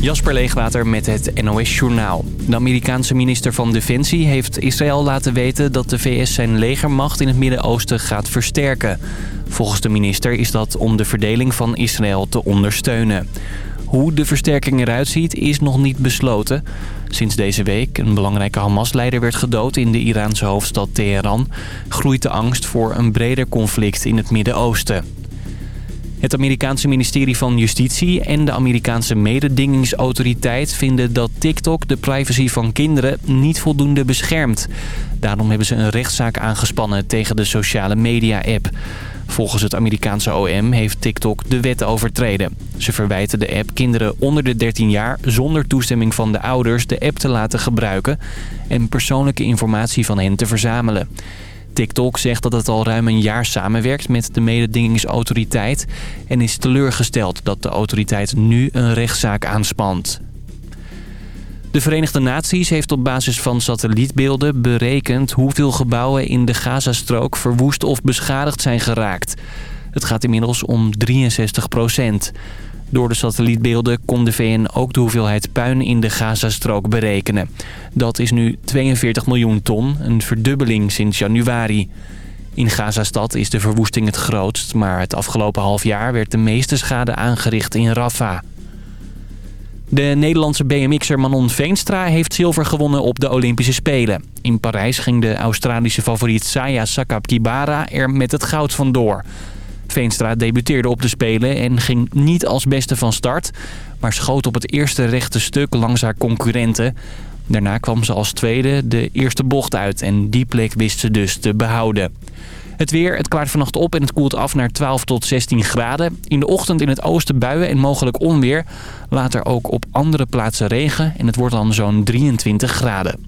Jasper Leegwater met het NOS Journaal. De Amerikaanse minister van Defensie heeft Israël laten weten... dat de VS zijn legermacht in het Midden-Oosten gaat versterken. Volgens de minister is dat om de verdeling van Israël te ondersteunen. Hoe de versterking eruit ziet is nog niet besloten. Sinds deze week een belangrijke Hamas-leider werd gedood in de Iraanse hoofdstad Teheran... groeit de angst voor een breder conflict in het Midden-Oosten. Het Amerikaanse ministerie van Justitie en de Amerikaanse mededingingsautoriteit vinden dat TikTok de privacy van kinderen niet voldoende beschermt. Daarom hebben ze een rechtszaak aangespannen tegen de sociale media-app. Volgens het Amerikaanse OM heeft TikTok de wet overtreden. Ze verwijten de app kinderen onder de 13 jaar zonder toestemming van de ouders de app te laten gebruiken en persoonlijke informatie van hen te verzamelen. TikTok zegt dat het al ruim een jaar samenwerkt met de mededingingsautoriteit... en is teleurgesteld dat de autoriteit nu een rechtszaak aanspant. De Verenigde Naties heeft op basis van satellietbeelden berekend... hoeveel gebouwen in de Gazastrook verwoest of beschadigd zijn geraakt. Het gaat inmiddels om 63 procent. Door de satellietbeelden kon de VN ook de hoeveelheid puin in de Gazastrook berekenen. Dat is nu 42 miljoen ton, een verdubbeling sinds januari. In Gazastad is de verwoesting het grootst, maar het afgelopen half jaar werd de meeste schade aangericht in Rafah. De Nederlandse BMX'er Manon Veenstra heeft zilver gewonnen op de Olympische Spelen. In Parijs ging de Australische favoriet Saya Sakab-Kibara er met het goud vandoor. Veenstra debuteerde op de Spelen en ging niet als beste van start... maar schoot op het eerste rechte stuk langs haar concurrenten. Daarna kwam ze als tweede de eerste bocht uit en die plek wist ze dus te behouden. Het weer, het klaart vannacht op en het koelt af naar 12 tot 16 graden. In de ochtend in het oosten buien en mogelijk onweer. Later ook op andere plaatsen regen en het wordt dan zo'n 23 graden.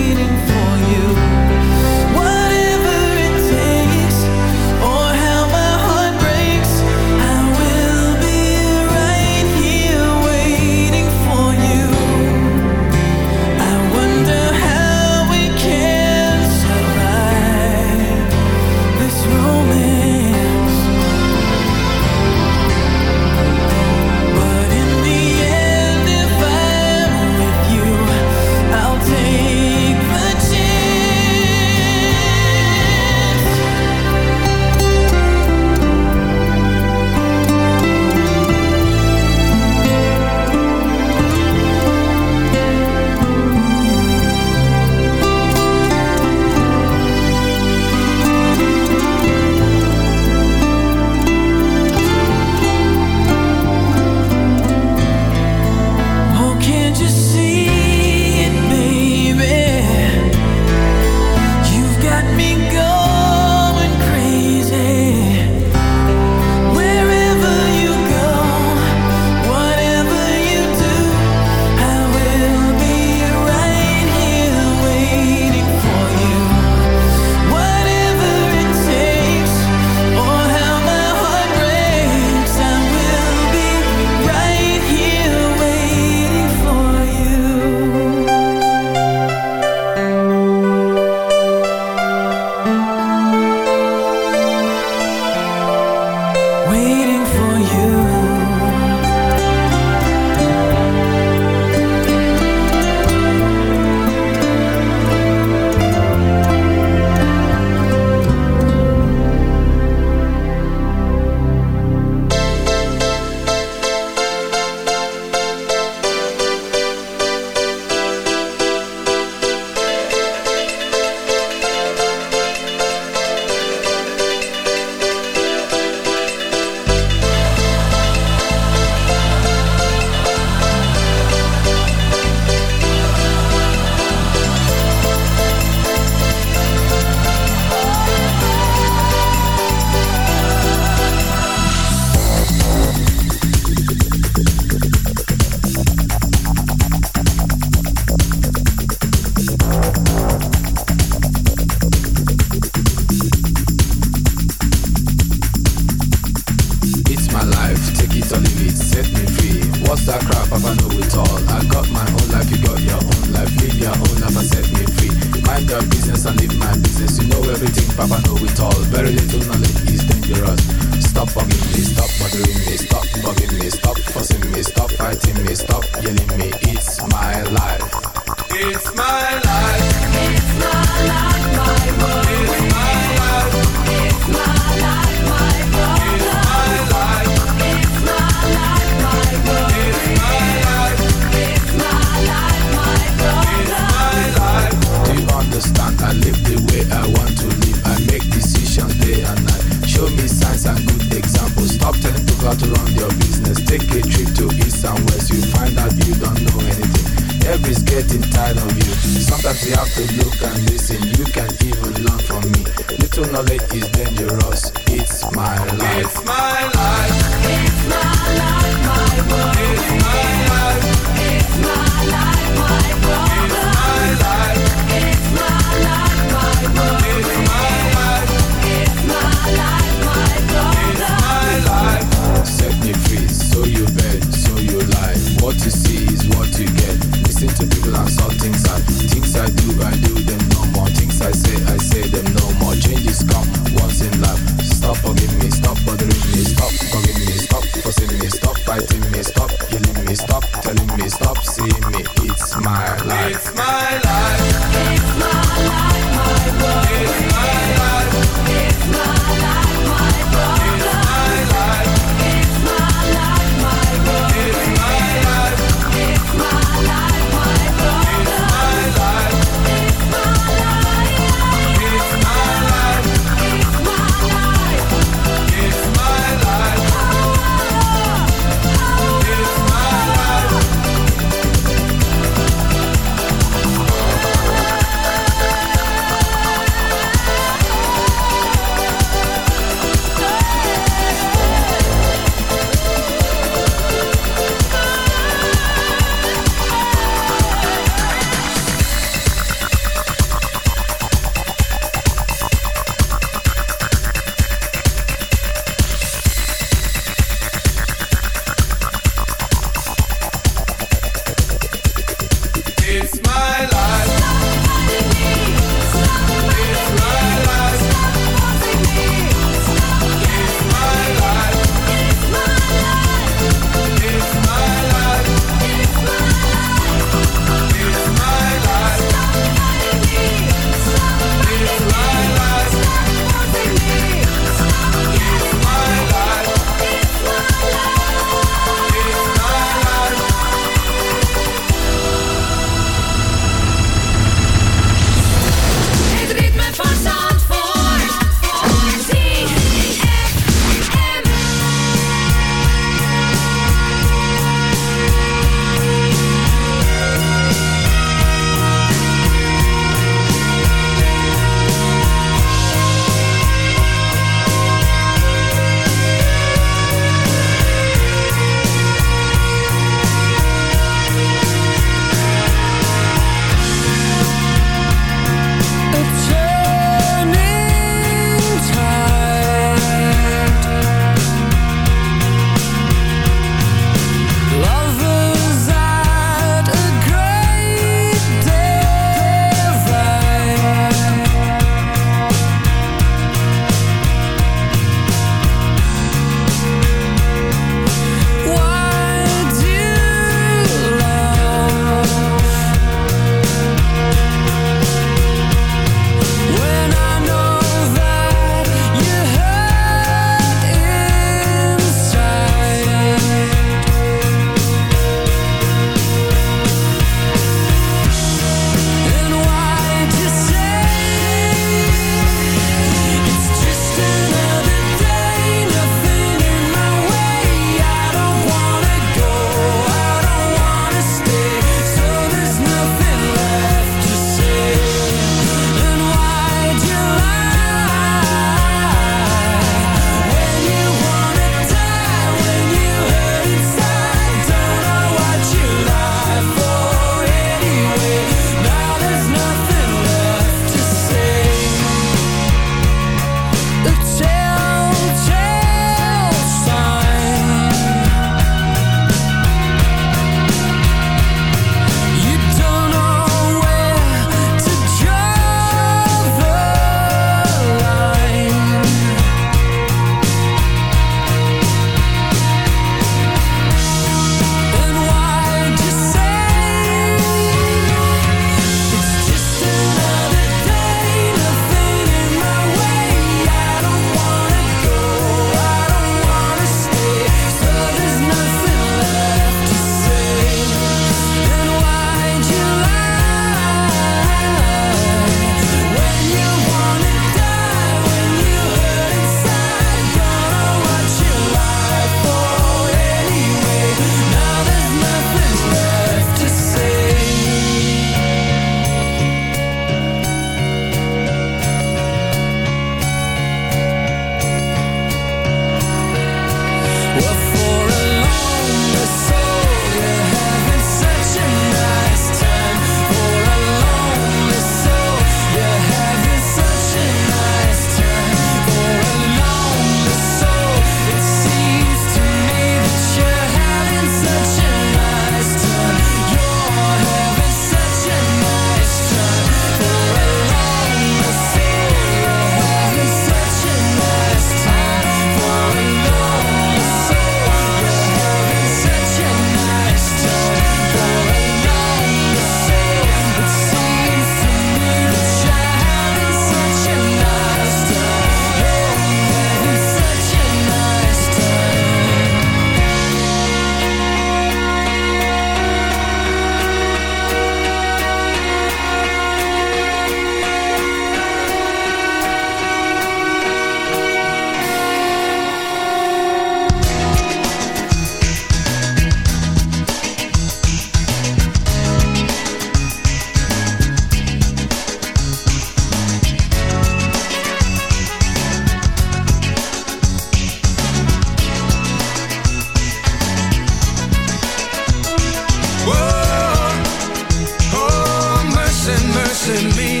in me.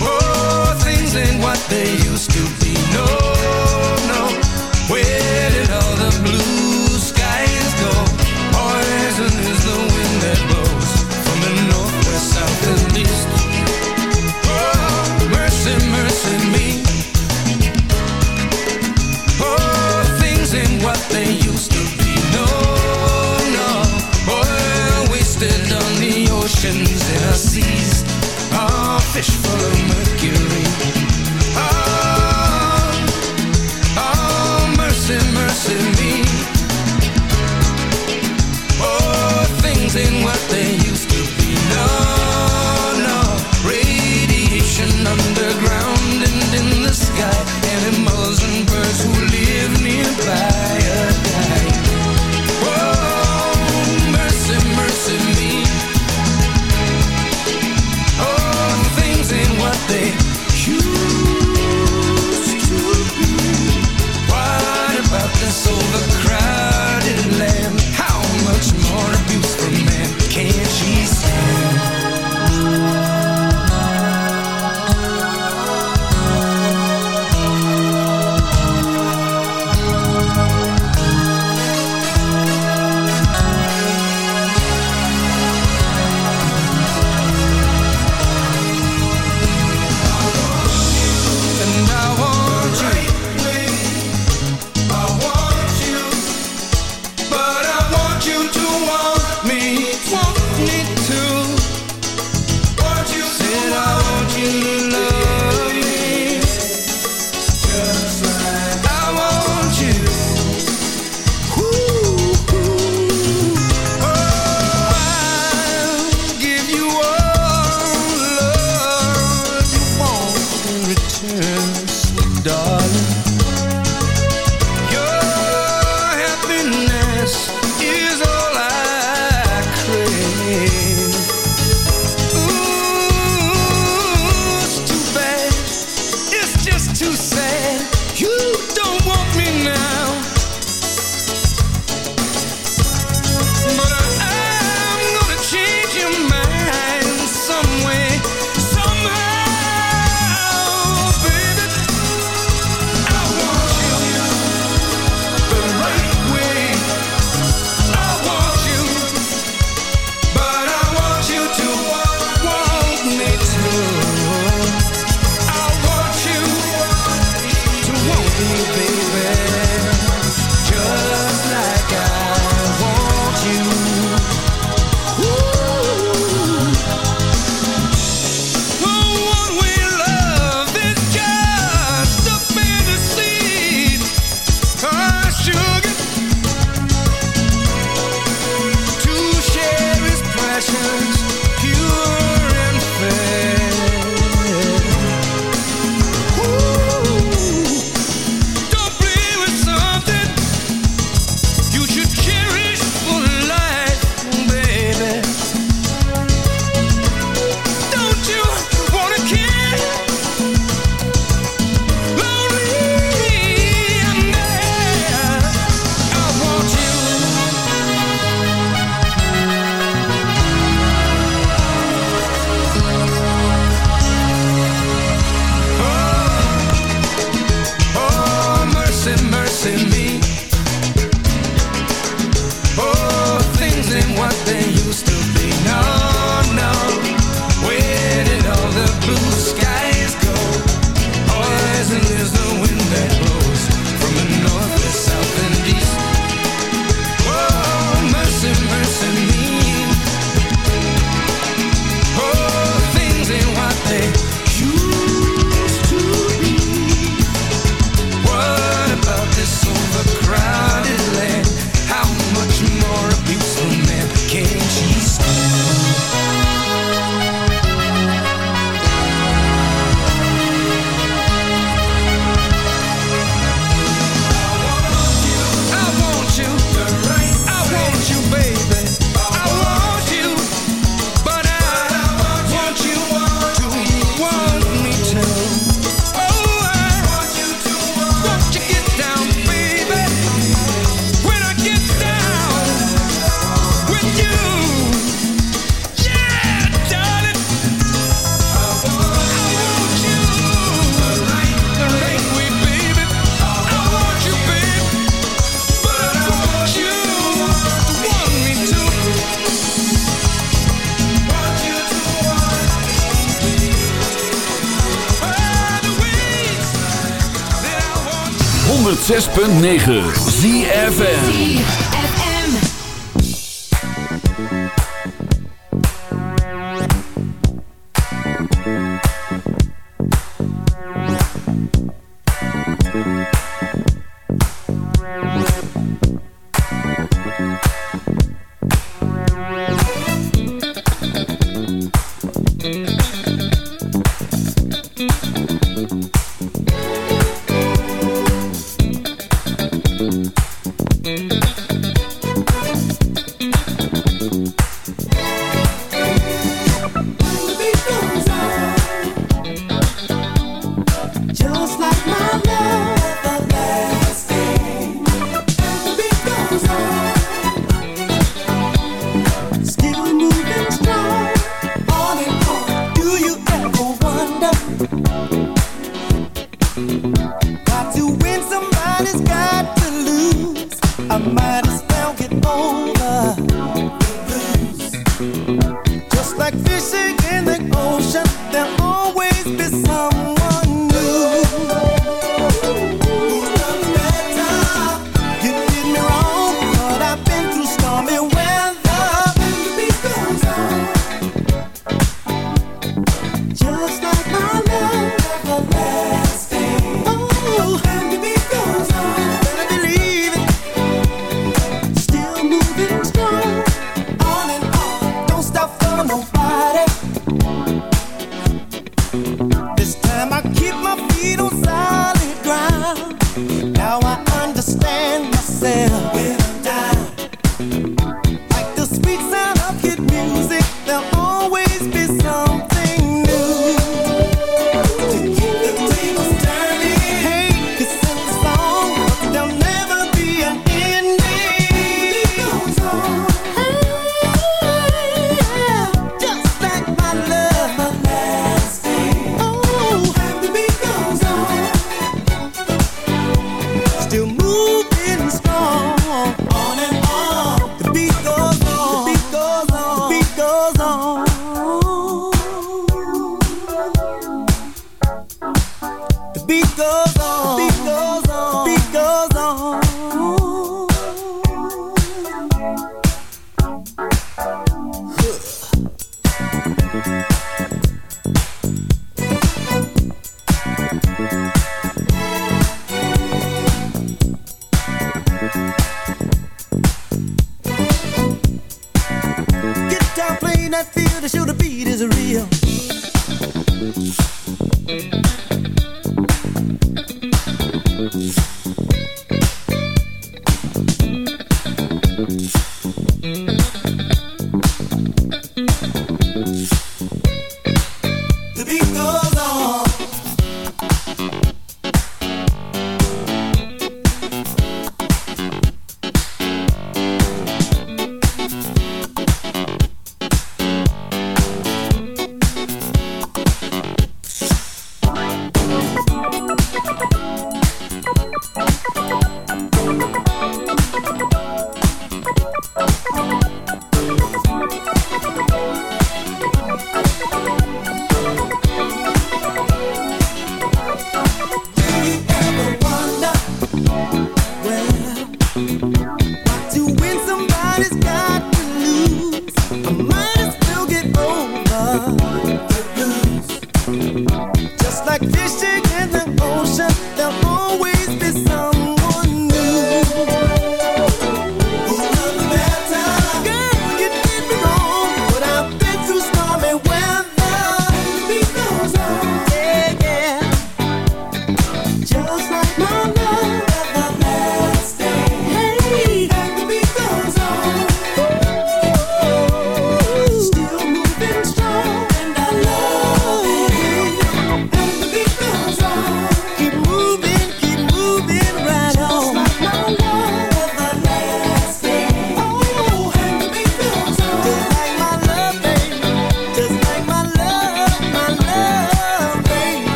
Oh, things ain't what they used to be, no. 106.9 ZFN Thank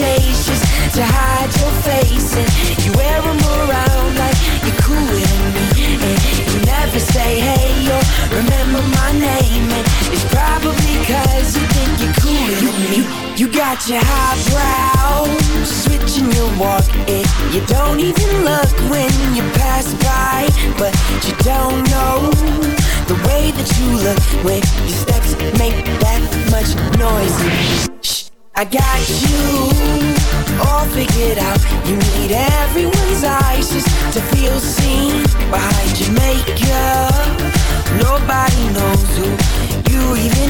just to hide your face. And you wear them around like you're than me. And you never say hey or remember my name. And it's probably cause you think you're cooler than me. You got your high highbrow Switching your walk. And you don't even look when you pass by. But you don't know The way that you look When your steps make that much noise I got you. All figured out. You need everyone's eyes just to feel seen. Behind your makeup Nobody knows who you even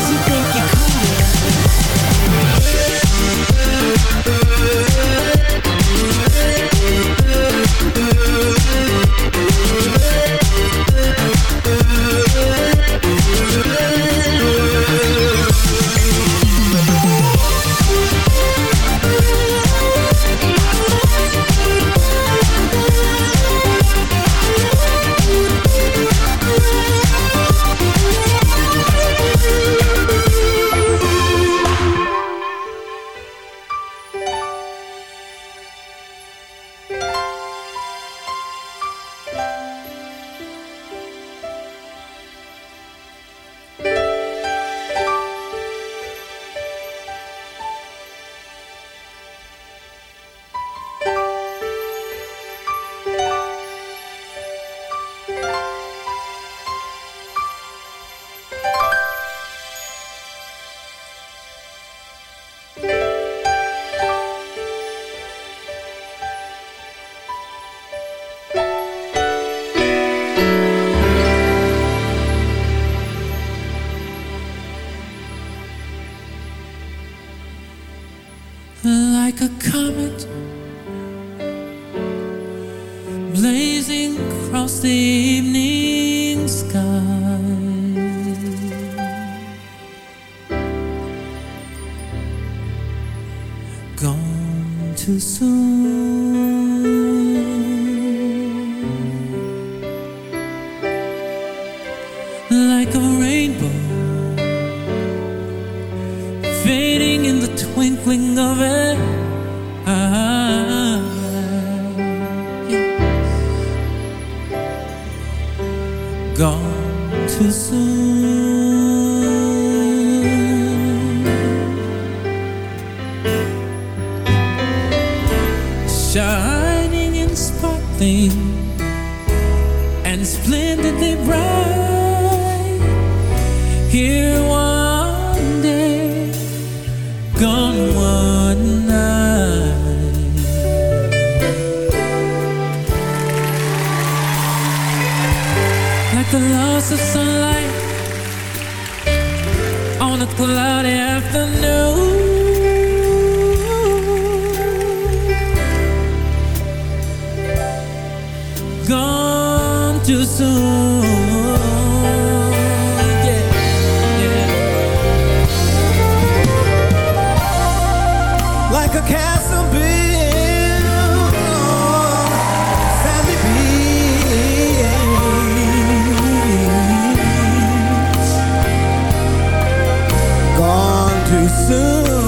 like a comet blazing across the soon.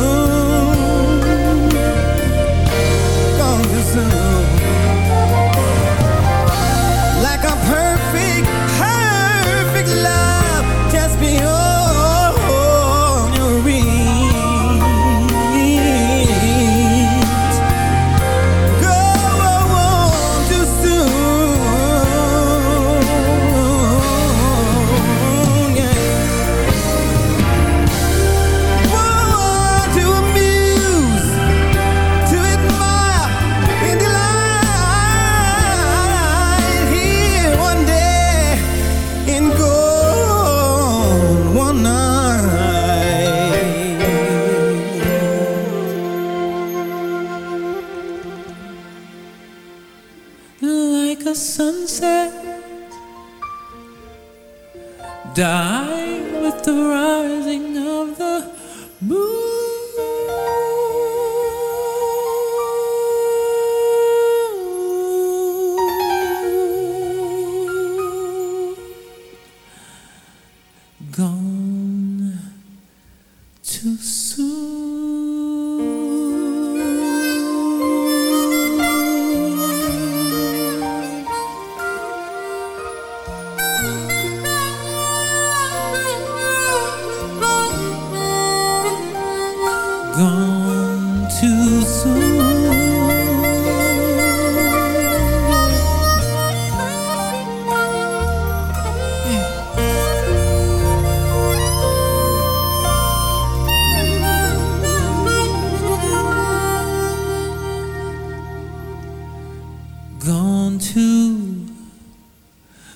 on too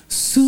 soon.